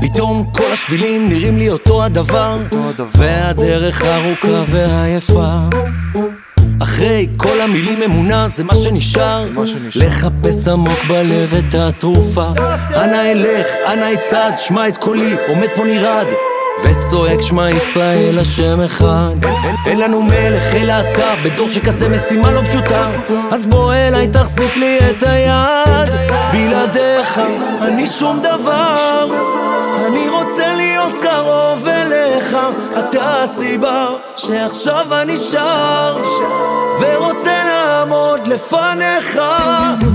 פתאום כל השבילים נראים לי אותו הדבר והדרך ארוכה והיפה. אחרי כל המילים אמונה זה מה שנשאר. לחפש עמוק בלב את התרופה. אנא אלך, אנא אצעד, שמע את קולי, עומד פה נרעד וצועק שמע ישראל השם אחד. אין לנו מלך אלא אתה בדור שכזה משימה לא פשוטה. אז בוא אליי תחזיק לי את היד. בלעדיך אני שום דבר. אני רוצה להיות קרוב אליך. אתה הסיבה שעכשיו אני שר. ורוצה לעמוד לפניך.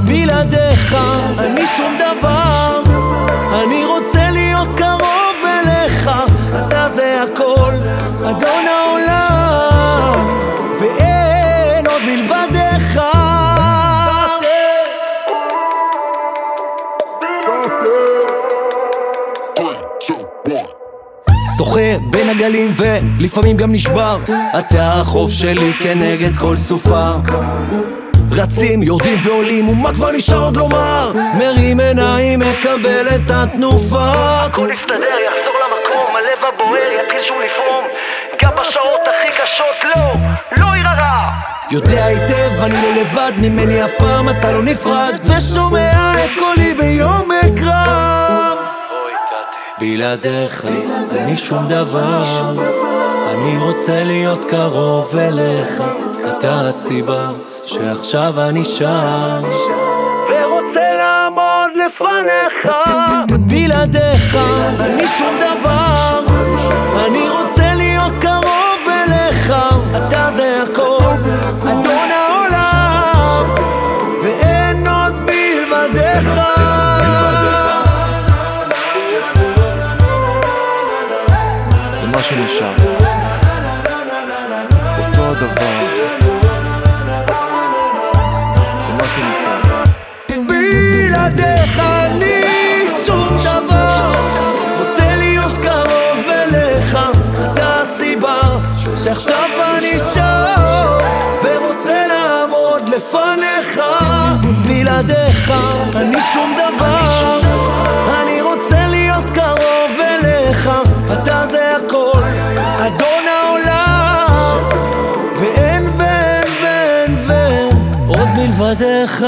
בלעדיך אני מלבדך שוחה בין הגלים ולפעמים גם נשבר. אתה החוף שלי כנגד כל סופה. רצים, יורדים ועולים, ומה כבר נשאר עוד לומר? מרים עיניים, מקבל את התנופה. הכל יסתדר, יחזור למקום, הלב הבוער יתחיל שוב לפעום יודע היטב, אני לא לבד, ממני אף פעם אתה לא נפרד. ושומע את קולי ביום אקרב בלעדיך אני שום דבר. אני רוצה להיות קרוב אליך. אתה הסיבה שעכשיו אני שם. ורוצה לעמוד לפניך. בלעדיך אני שום דבר מלבדיך זה מה שנשאר. אותו הדבר. בלעדיך קרוב אני שם. ורוצה לעמוד לפניך בלעדיך. אני שום דבר. אני רוצה להיות קרוב אליך. אתה זה הכל. אדון העולם. ואין ואין ואין ואין. עוד מלבדיך